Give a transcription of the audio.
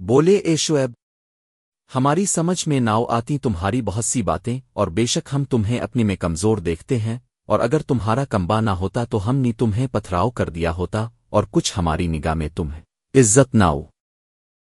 بولے، اے شعیب، ہماری سمجھ میں ناؤ آتی تمہاری بہت سی باتیں، اور بے شک ہم تمہیں اپنی میں کمزور دیکھتے ہیں، اور اگر تمہارا کمبا نہ ہوتا تو ہم نے تمہیں پتھراؤ کر دیا ہوتا، اور کچھ ہماری نگاہ میں تمہیں عزت نہ ہو